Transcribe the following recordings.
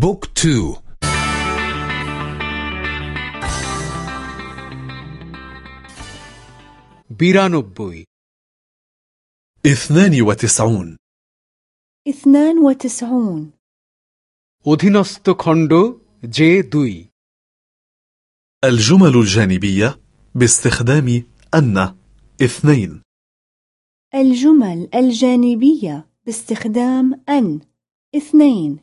بوك تو বিরানব্বই اثنان وتسعون اثنان وتسعون অধীনস্থ খণ্ড যে দুই الجمل الجانبية باستخدام أن اثنين الجمل الجانبية باستخدام أن اثنين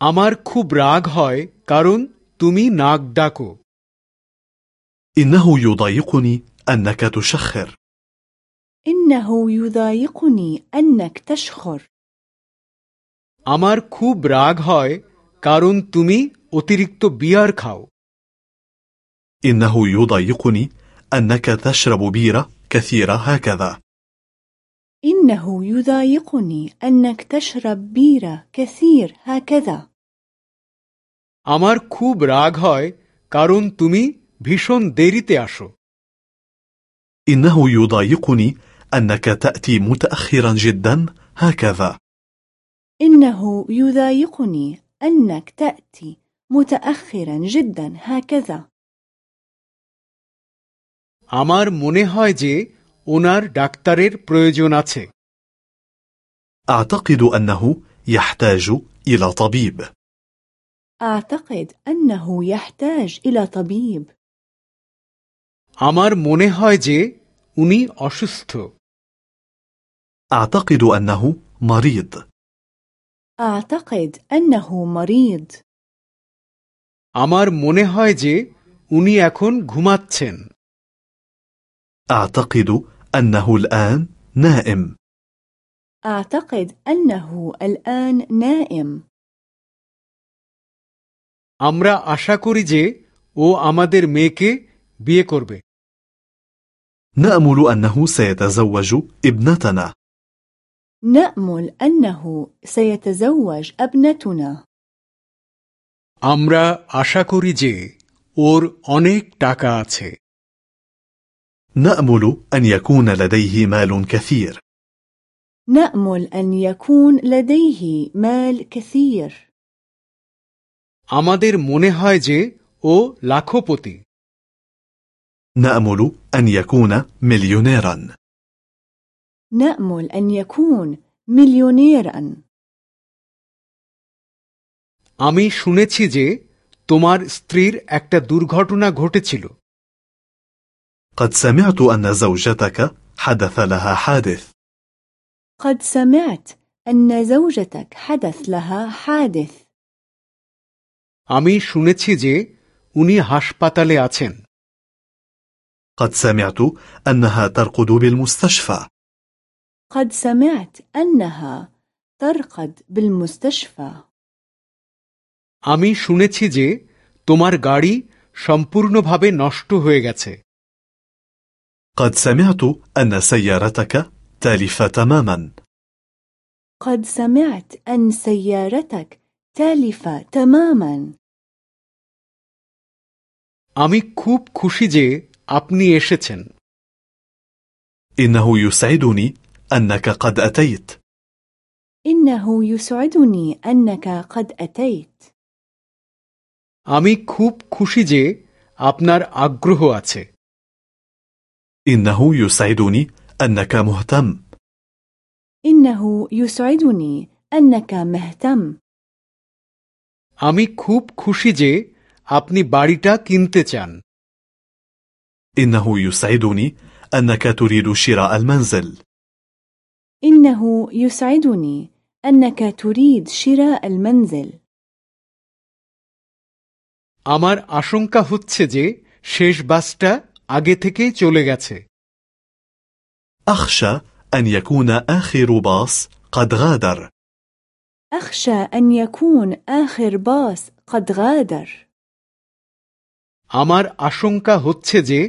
আমার খুব রাগ হয় কারণ তুমি নাক ডাকো إنه يضايقني أنك تشخر إنه يضايقني أنك تشخر আমার খুব রাগ হয় কারণ তুমি অতিরিক্ত বিয়ার খাও إنه يضايقني أنك تشرب بيرة كثيرة هكذا إنه يضايقني أنك تشرب بيرة كثير هكذا আমার খুব রাগ হয় কারণ তুমি ভীষণ দেরিতে আসো إنه يضايقني أنك تأتي متأخرا جدا هكذا إنه يضايقني أنك تأتي متأخرا جدا هكذا আমার মনে হয় যে ওনার ডাক্তারের প্রয়োজন আছে أعتقد أنه يحتاج إلى طبيب أعتقد أنه يحتاج إلى طبيب আমার মনে হয় যে উনি অসুস্থ أعتقد أنه مريض أعتقد أنه مريض আমার মনে হয় যে উনি এখন ঘুমাচ্ছেন أعتقد أنه الآن نائم أعتقد أنه الآن نائم আমরা আশা করি যে ও আমাদের মেয়েকে বিয়ে করবে نأمل أنه سيتزوج ابنتنا نأمل أنه سيتزوج ابنتنا আমরা আশা করি যে ওর অনেক টাকা আছে نأمل أن يكون لديه مال كثير نأمل أن يكون لديه مال كثير আমাদের মনে হয় যে ও লাখপতি نأمل أن يكون مليونيرا نأمل أن يكون مليونيرا আমি শুনেছি যে তোমার স্ত্রীর একটা দুর্ঘটনা ঘটেছিল قد سمعت أن زوجتك حدث لها حادث قد سمعت أن زوجتك حدث لها حادث আমি শুনেছি যে উনি হাসপাতালে আছেন قد سمعت أنها ترقد بالمستشفى قد سمعت أنها ترقد بالمستشفى আমি শুনেছি যে তোমার গাড়ি সম্পূর্ণভাবে নষ্ট হয়ে গেছে قد سمعت أن سيارتك تالفة تماما قد سمعت أن سيارتك تالفة تماما আমি খুব খুশি যে আপনি এসেছেন إنه يسعدني أنك قد أتيت إنه يسعدني أنك قد أتيت আমি খুব খুশি যে আপনার আগ্রহ আছে إنه يسعدني أنك مهتم إنه يسعدني أنك مهتم আমি খুব খুশি যে আপনি বাড়িটা কিনতে চান إنه يسعدني أنك تريد شراء المنزل إنه يسعدني أنك تريد شراء المنزل আমার আশঙ্কা হচ্ছে যে শেষ বাসটা আগে থেকেই চলে গেছে أخشى أن يكون آخر باص قد غادر أخشى أن يكون آخر باص قد غادر আমার আশঙ্কা হচ্ছে যে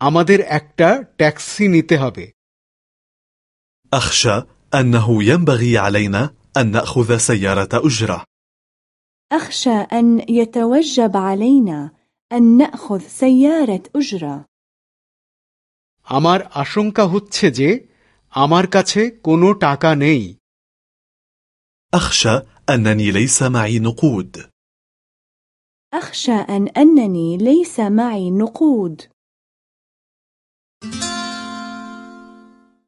আমাদের একটা ট্যাক্সি নিতে হবে أخشى أنه ينبغي علينا أن نأخذ سيارة أجرة أخشى أن يتوجب علينا أن نأخذ سيارة أجرة আমার আশঙ্কা হচ্ছে যে আমার কাছে কোনো টাকা নেই أخشى أنني ليس معي نقود أخشى أن أنني ليس معي نقود